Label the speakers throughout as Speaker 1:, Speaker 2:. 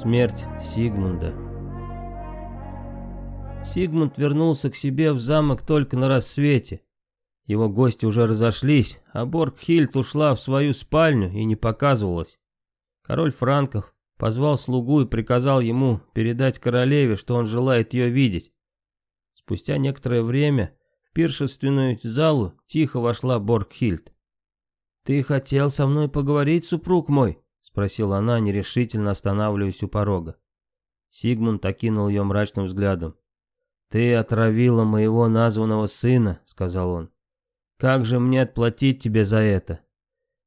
Speaker 1: Смерть Сигмунда. Сигмунд вернулся к себе в замок только на рассвете. Его гости уже разошлись, а Боргхильд ушла в свою спальню и не показывалась. Король Франков позвал слугу и приказал ему передать королеве, что он желает ее видеть. Спустя некоторое время в пиршественную залу тихо вошла Боргхильд. «Ты хотел со мной поговорить, супруг мой?» Спросила она, нерешительно останавливаясь у порога. Сигмунд окинул ее мрачным взглядом. «Ты отравила моего названного сына», — сказал он. «Как же мне отплатить тебе за это?»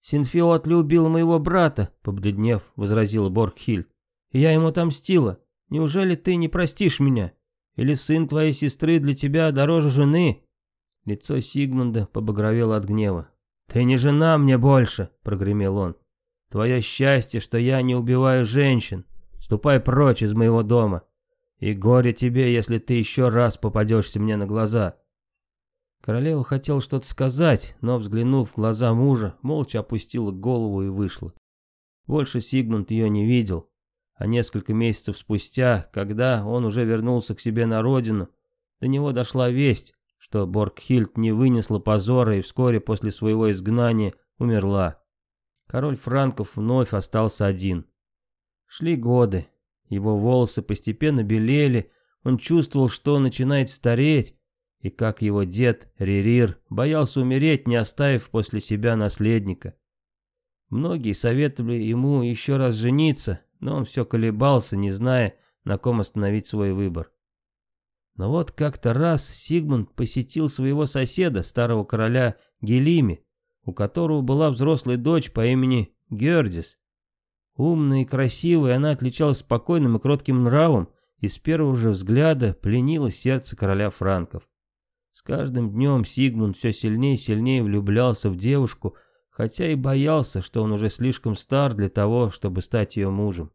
Speaker 1: «Синфиотли убил моего брата», — побледнев, возразила Боргхильд. «Я ему отомстила. Неужели ты не простишь меня? Или сын твоей сестры для тебя дороже жены?» Лицо Сигмунда побагровело от гнева. «Ты не жена мне больше», — прогремел он. Твое счастье, что я не убиваю женщин. Ступай прочь из моего дома. И горе тебе, если ты еще раз попадешься мне на глаза». Королева хотела что-то сказать, но, взглянув в глаза мужа, молча опустила голову и вышла. Больше Сигмунд ее не видел, а несколько месяцев спустя, когда он уже вернулся к себе на родину, до него дошла весть, что Боргхильд не вынесла позора и вскоре после своего изгнания умерла. Король Франков вновь остался один. Шли годы. Его волосы постепенно белели, он чувствовал, что начинает стареть, и как его дед Рерир боялся умереть, не оставив после себя наследника. Многие советовали ему еще раз жениться, но он все колебался, не зная, на ком остановить свой выбор. Но вот как-то раз Сигмунд посетил своего соседа, старого короля Гелими, у которого была взрослая дочь по имени Гердис. Умная и красивая, она отличалась спокойным и кротким нравом и с первого же взгляда пленила сердце короля франков. С каждым днем Сигмунд все сильнее и сильнее влюблялся в девушку, хотя и боялся, что он уже слишком стар для того, чтобы стать ее мужем.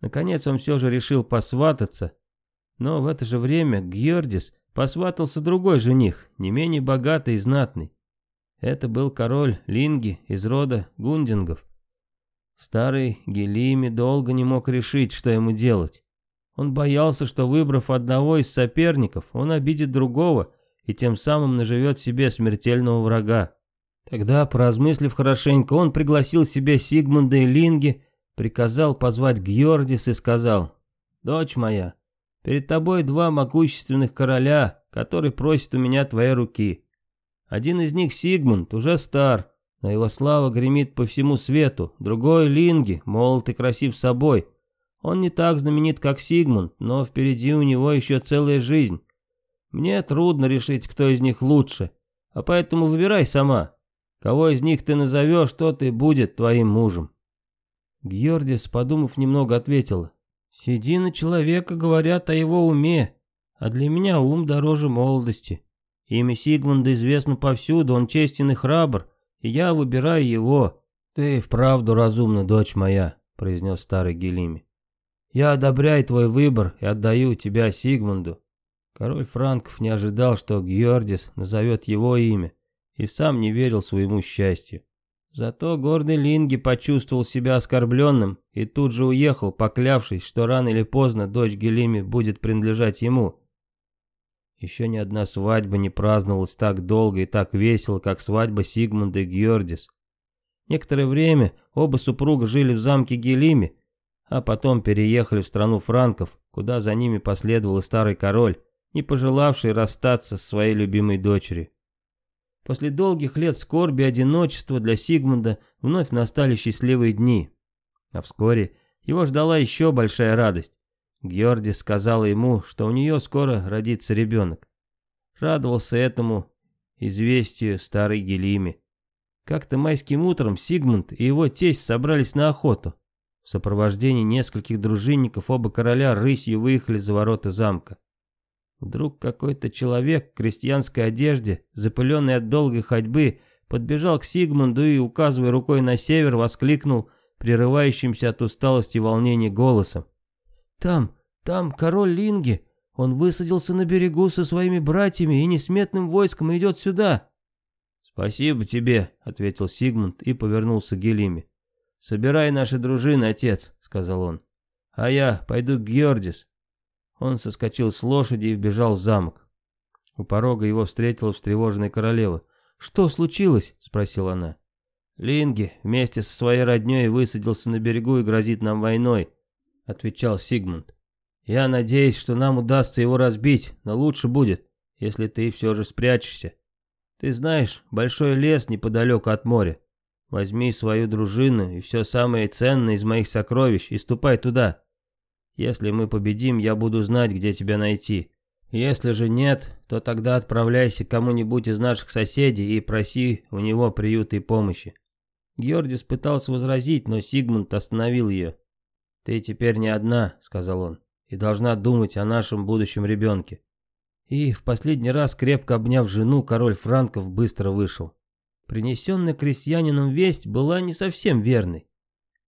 Speaker 1: Наконец он все же решил посвататься, но в это же время Гьордис посватался другой жених, не менее богатый и знатный. Это был король Линги из рода Гундингов. Старый Гелими долго не мог решить, что ему делать. Он боялся, что выбрав одного из соперников, он обидит другого и тем самым наживет себе смертельного врага. Тогда, поразмыслив хорошенько, он пригласил себе Сигмунда и Линги, приказал позвать Геордис и сказал, «Дочь моя, перед тобой два могущественных короля, которые просят у меня твоей руки. Один из них Сигмунд, уже стар, но его слава гремит по всему свету. Другой Линги, молод и красив собой. Он не так знаменит, как Сигмунд, но впереди у него еще целая жизнь. Мне трудно решить, кто из них лучше, а поэтому выбирай сама. Кого из них ты назовешь, тот и будет твоим мужем. Георгис, подумав немного, ответил. Сиди на человека, говорят о его уме, а для меня ум дороже молодости. Имя Сигмунда известно повсюду, он честен и храбр, и я выбираю его. Ты вправду разумна, дочь моя, произнес старый Гелими. Я одобряю твой выбор и отдаю тебя Сигмунду. Король Франков не ожидал, что Георгис назовет его имя, и сам не верил своему счастью. Зато гордый Линги почувствовал себя оскорбленным и тут же уехал, поклявшись, что рано или поздно дочь Гелими будет принадлежать ему. Еще ни одна свадьба не праздновалась так долго и так весело, как свадьба Сигмунда и Геордис. Некоторое время оба супруга жили в замке Гелиме, а потом переехали в страну франков, куда за ними последовал и старый король, не пожелавший расстаться с своей любимой дочерью. После долгих лет скорби и одиночества для Сигмунда вновь настали счастливые дни. А вскоре его ждала еще большая радость. Георги сказала ему, что у нее скоро родится ребенок. Радовался этому известию старый Гелими. Как-то майским утром Сигмунд и его тесть собрались на охоту. В сопровождении нескольких дружинников оба короля рысью выехали за ворота замка. Вдруг какой-то человек в крестьянской одежде, запыленный от долгой ходьбы, подбежал к Сигмунду и, указывая рукой на север, воскликнул прерывающимся от усталости и волнения голосом. Там, там король Линги. Он высадился на берегу со своими братьями и несметным войском идет сюда. «Спасибо тебе», — ответил Сигмунд и повернулся к Гелиме. «Собирай наши дружины, отец», — сказал он. а я пойду к Геордис». Он соскочил с лошади и вбежал в замок. У порога его встретила встревоженная королева. «Что случилось?» — спросила она. «Линги вместе со своей родней высадился на берегу и грозит нам войной», — отвечал Сигмунд. «Я надеюсь, что нам удастся его разбить, но лучше будет, если ты все же спрячешься. Ты знаешь, большой лес неподалеку от моря. Возьми свою дружину и все самое ценное из моих сокровищ и ступай туда. Если мы победим, я буду знать, где тебя найти. Если же нет, то тогда отправляйся к кому-нибудь из наших соседей и проси у него приюта и помощи». Георгис пытался возразить, но Сигмунд остановил ее. «Ты теперь не одна», — сказал он, — «и должна думать о нашем будущем ребенке». И в последний раз, крепко обняв жену, король Франков быстро вышел. Принесенная крестьянином весть была не совсем верной.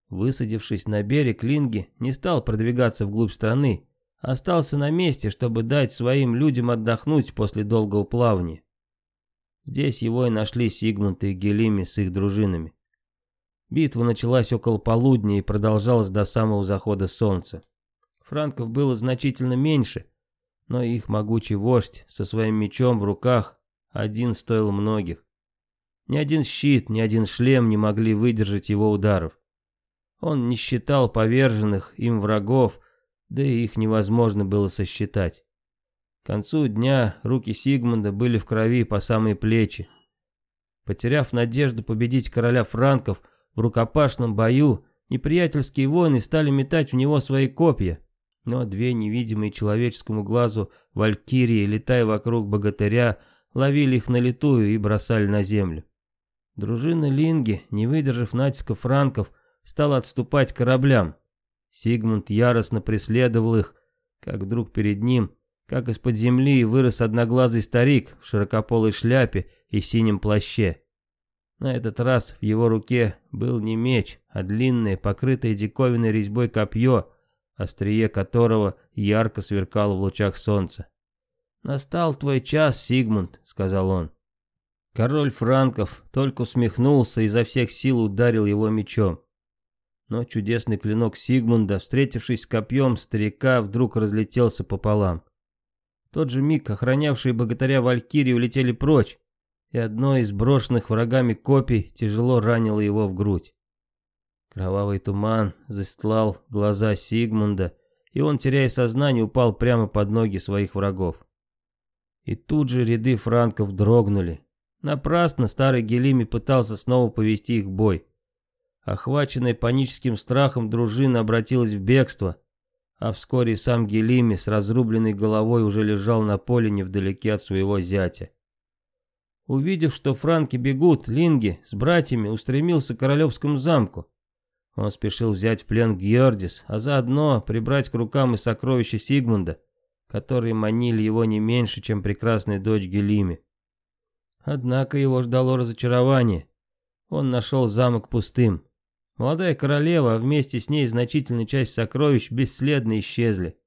Speaker 1: Высадившись на берег, Линги не стал продвигаться вглубь страны, остался на месте, чтобы дать своим людям отдохнуть после долгого плавания. Здесь его и нашли Сигмунд и Гелими с их дружинами. Битва началась около полудня и продолжалась до самого захода солнца. Франков было значительно меньше, но их могучий вождь со своим мечом в руках один стоил многих. Ни один щит, ни один шлем не могли выдержать его ударов. Он не считал поверженных им врагов, да и их невозможно было сосчитать. К концу дня руки Сигмунда были в крови по самые плечи. Потеряв надежду победить короля франков в рукопашном бою, неприятельские воины стали метать в него свои копья, но две невидимые человеческому глазу валькирии, летая вокруг богатыря, ловили их на лету и бросали на землю. Дружина Линги, не выдержав натиска франков, стала отступать к кораблям. Сигмунд яростно преследовал их, как вдруг перед ним, как из-под земли, вырос одноглазый старик в широкополой шляпе и синем плаще. На этот раз в его руке был не меч, а длинное, покрытое диковинной резьбой копье, острие которого ярко сверкало в лучах солнца. «Настал твой час, Сигмунд», — сказал он. Король Франков только усмехнулся и изо всех сил ударил его мечом. Но чудесный клинок Сигмунда, встретившись с копьем старика, вдруг разлетелся пополам. В тот же миг охранявшие богатыря Валькирии улетели прочь, и одно из брошенных врагами копий тяжело ранило его в грудь. Кровавый туман застлал глаза Сигмунда, и он, теряя сознание, упал прямо под ноги своих врагов. И тут же ряды франков дрогнули. Напрасно старый Гелими пытался снова повести их бой. Охваченная паническим страхом дружина обратилась в бегство, а вскоре сам Гелими с разрубленной головой уже лежал на поле невдалеке от своего зятя. Увидев, что франки бегут, Линги с братьями устремился к королевскому замку. Он спешил взять в плен Геордис, а заодно прибрать к рукам и сокровища Сигмунда, которые манили его не меньше, чем прекрасная дочь Гелими. Однако его ждало разочарование. Он нашел замок пустым. Молодая королева, а вместе с ней значительная часть сокровищ бесследно исчезли.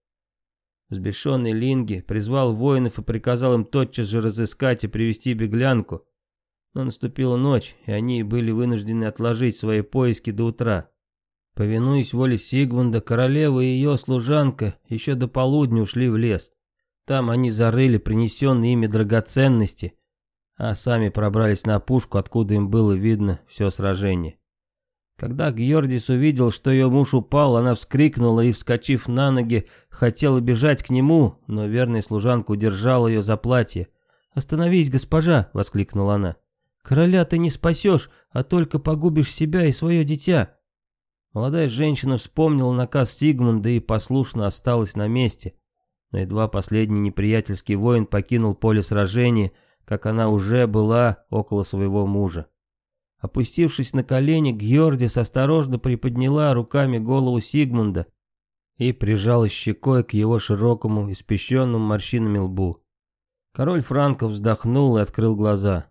Speaker 1: Взбешенный Линги призвал воинов и приказал им тотчас же разыскать и привести беглянку. Но наступила ночь, и они были вынуждены отложить свои поиски до утра. Повинуясь воле Сигмунда, королева и ее служанка еще до полудня ушли в лес. Там они зарыли принесенные ими драгоценности, а сами пробрались на пушку, откуда им было видно все сражение. Когда Георгис увидел, что ее муж упал, она вскрикнула и, вскочив на ноги, хотела бежать к нему, но верная служанка удержала ее за платье. «Остановись, госпожа!» — воскликнула она. «Короля ты не спасешь, а только погубишь себя и свое дитя!» Молодая женщина вспомнила наказ Сигмунда и послушно осталась на месте. Но едва последний неприятельский воин покинул поле сражения, как она уже была около своего мужа. Опустившись на колени, Геордис осторожно приподняла руками голову Сигмунда и прижала щекой к его широкому, испещенному морщинами лбу. Король Франков вздохнул и открыл глаза.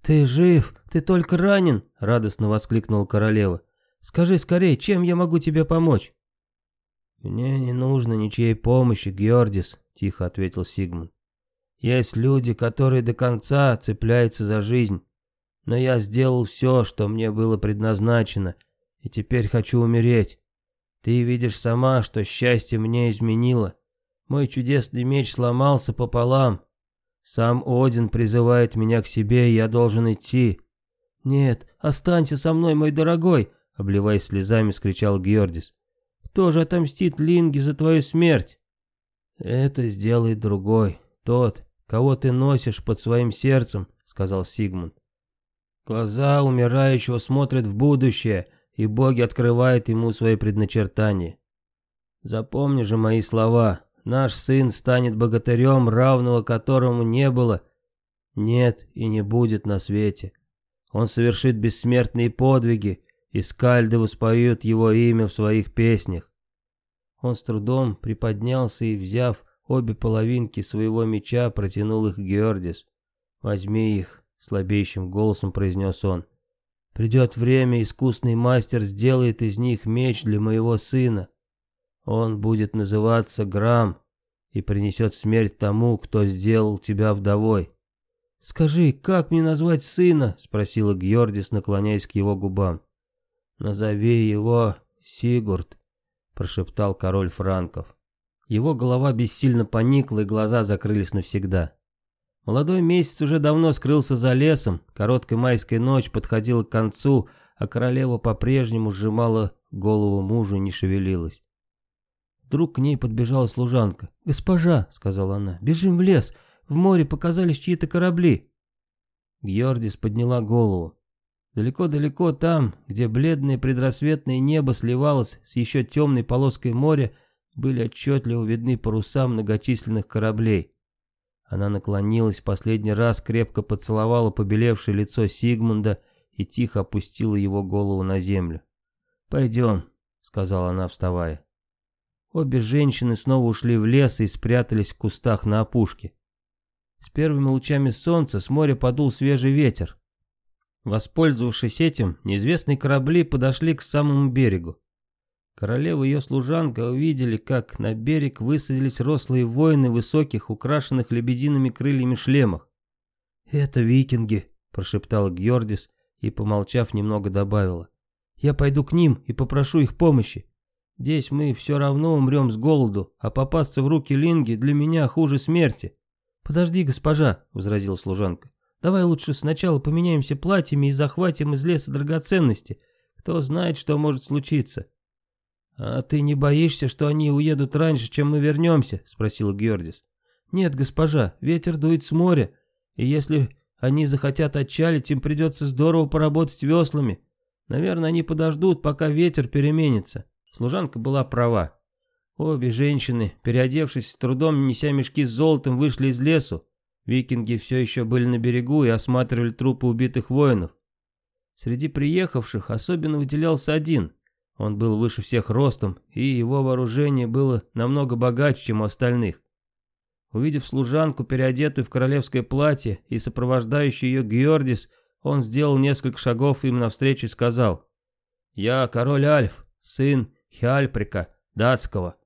Speaker 1: «Ты жив! Ты только ранен!» — радостно воскликнула королева. «Скажи скорее, чем я могу тебе помочь?» «Мне не нужно ничьей помощи, Геордис», — тихо ответил Сигмунд. «Есть люди, которые до конца цепляются за жизнь. Но я сделал все, что мне было предназначено, и теперь хочу умереть. Ты видишь сама, что счастье мне изменило. Мой чудесный меч сломался пополам. Сам Один призывает меня к себе, и я должен идти. Нет, останься со мной, мой дорогой, обливаясь слезами, скричал Георгис. Кто же отомстит Линге за твою смерть? Это сделает другой, тот, кого ты носишь под своим сердцем, сказал Сигмунд. Глаза умирающего смотрят в будущее, и боги открывают ему свои предначертания. Запомни же мои слова, наш сын станет богатырем, равного которому не было, нет и не будет на свете. Он совершит бессмертные подвиги, и скальды воспоют его имя в своих песнях. Он с трудом приподнялся и, взяв обе половинки своего меча, протянул их Георгис. «Возьми их», — слабеющим голосом произнес он. «Придет время, искусный мастер сделает из них меч для моего сына. Он будет называться Грам и принесет смерть тому, кто сделал тебя вдовой». «Скажи, как мне назвать сына?» — спросила Георгис, наклоняясь к его губам. «Назови его Сигурд», — прошептал король Франков. Его голова бессильно поникла, и глаза закрылись навсегда. Молодой месяц уже давно скрылся за лесом, короткая майская ночь подходила к концу, а королева по-прежнему сжимала голову мужу и не шевелилась. Вдруг к ней подбежала служанка. «Госпожа», — сказала она, — «бежим в лес, в море показались чьи-то корабли». Георгис подняла голову. Далеко-далеко там, где бледное предрассветное небо сливалось с еще темной полоской моря, были отчетливо видны паруса многочисленных кораблей. Она наклонилась последний раз, крепко поцеловала побелевшее лицо Сигмунда и тихо опустила его голову на землю. «Пойдем», — сказала она, вставая. Обе женщины снова ушли в лес и спрятались в кустах на опушке. С первыми лучами солнца с моря подул свежий ветер. Воспользовавшись этим, неизвестные корабли подошли к самому берегу. Королева и ее служанка увидели, как на берег высадились рослые воины в высоких, украшенных лебедиными крыльями шлемах. «Это викинги», — прошептала Георгис и, помолчав, немного добавила. «Я пойду к ним и попрошу их помощи. Здесь мы все равно умрем с голоду, а попасться в руки Линги для меня хуже смерти». «Подожди, госпожа», — возразила служанка. «Давай лучше сначала поменяемся платьями и захватим из леса драгоценности. Кто знает, что может случиться». «А ты не боишься, что они уедут раньше, чем мы вернемся?» — спросил Георгис. «Нет, госпожа, ветер дует с моря, и если они захотят отчалить, им придется здорово поработать веслами. Наверное, они подождут, пока ветер переменится». Служанка была права. Обе женщины, переодевшись с трудом, неся мешки с золотом, вышли из лесу. Викинги все еще были на берегу и осматривали трупы убитых воинов. Среди приехавших особенно выделялся один — он был выше всех ростом, и его вооружение было намного богаче, чем у остальных. Увидев служанку, переодетую в королевское платье и сопровождающую ее Георгис, он сделал несколько шагов им навстречу и сказал, «Я король Альф, сын Хиальприка, датского.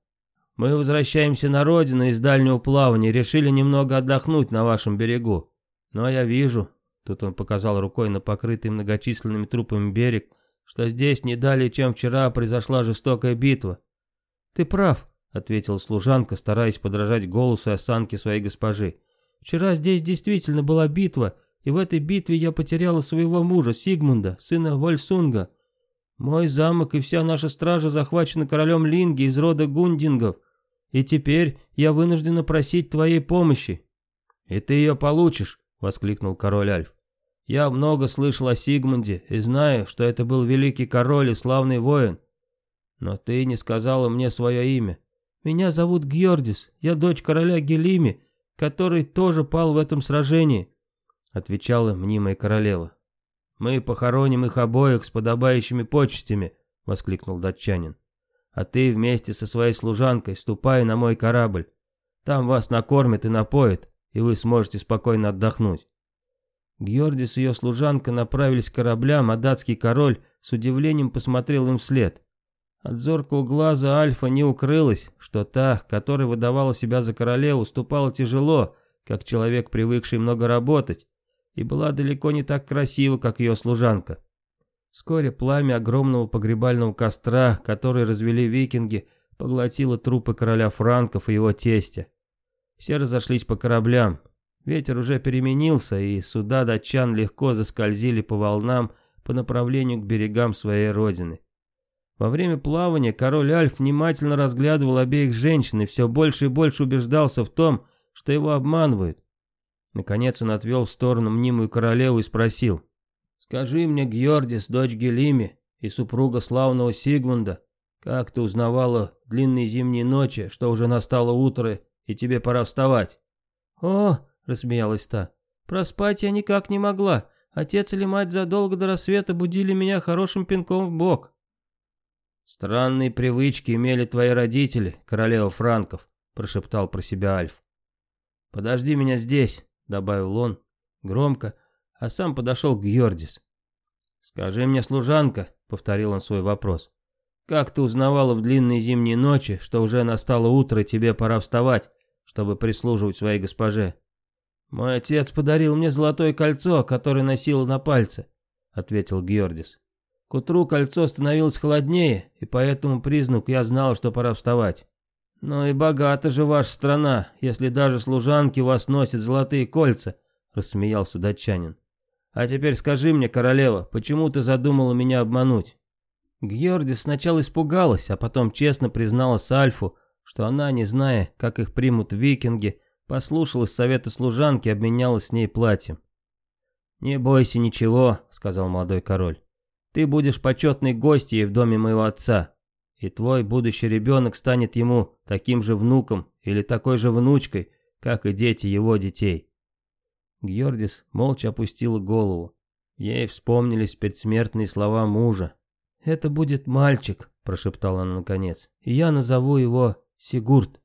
Speaker 1: Мы возвращаемся на родину из дальнего плавания, решили немного отдохнуть на вашем берегу. Но я вижу, тут он показал рукой на покрытый многочисленными трупами берег, что здесь не далее, чем вчера, произошла жестокая битва. Ты прав, ответила служанка, стараясь подражать голосу и осанке своей госпожи. Вчера здесь действительно была битва, и в этой битве я потеряла своего мужа, Сигмунда, сына Вольсунга. Мой замок и вся наша стража захвачены королем Линги из рода Гундингов, и теперь я вынуждена просить твоей помощи. И ты ее получишь, воскликнул король Альф. Я много слышал о Сигмунде и знаю, что это был великий король и славный воин. Но ты не сказала мне свое имя. Меня зовут Георгис, я дочь короля Гелими, который тоже пал в этом сражении, отвечала мнимая королева. Мы похороним их обоих с подобающими почестями, воскликнул датчанин. А ты вместе со своей служанкой ступай на мой корабль. Там вас накормят и напоят, и вы сможете спокойно отдохнуть. Георгис и ее служанка направились к кораблям, а датский король с удивлением посмотрел им вслед. От зоркого глаза Альфа не укрылось, что та, которая выдавала себя за королеву, ступала тяжело, как человек, привыкший много работать, и была далеко не так красива, как ее служанка. Вскоре пламя огромного погребального костра, который развели викинги, поглотило трупы короля франков и его тестя. Все разошлись по кораблям. Ветер уже переменился, и суда датчан легко заскользили по волнам по направлению к берегам своей родины. Во время плавания король Альф внимательно разглядывал обеих женщин и все больше и больше убеждался в том, что его обманывают. Наконец он отвел в сторону мнимую королеву и спросил. «Скажи мне, Геордис, дочь Гелими и супруга славного Сигмунда, как ты узнавала длинные зимние ночи, что уже настало утро и тебе пора вставать?»
Speaker 2: «О!» — рассмеялась та. «Проспать я никак не могла. Отец или мать задолго до рассвета будили меня хорошим пинком в бок».
Speaker 1: «Странные привычки имели твои родители, королева Франков», — прошептал про себя Альф. «Подожди меня здесь», — добавил он, громко, а сам подошел к Геордис. «Скажи мне, служанка», — повторил он свой вопрос, — «как ты узнавала в длинные зимние ночи, что уже настало утро и тебе пора вставать, чтобы прислуживать своей госпоже?» «Мой отец подарил мне золотое кольцо, которое носил на пальце», — ответил Геордис. К утру кольцо становилось холоднее, и по этому признаку я знал, что пора вставать. «Ну и богата же ваша страна, если даже служанки у вас носят золотые кольца», — рассмеялся датчанин. «А теперь скажи мне, королева, почему ты задумала меня обмануть?» Георгис сначала испугалась, а потом честно призналась Альфу, что она, не зная, как их примут викинги, послушалась совета служанки и обменялась с ней платьем. «Не бойся ничего», — сказал молодой король. Ты будешь почетной гостьей в доме моего отца, и твой будущий ребенок станет ему таким же внуком или такой же внучкой, как и дети его детей». Георгис молча опустила голову. Ей вспомнились предсмертные слова мужа. «Это будет мальчик», — прошептала она наконец, — «и я назову его Сигурд».